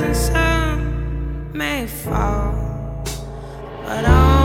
rising sun may fall, but i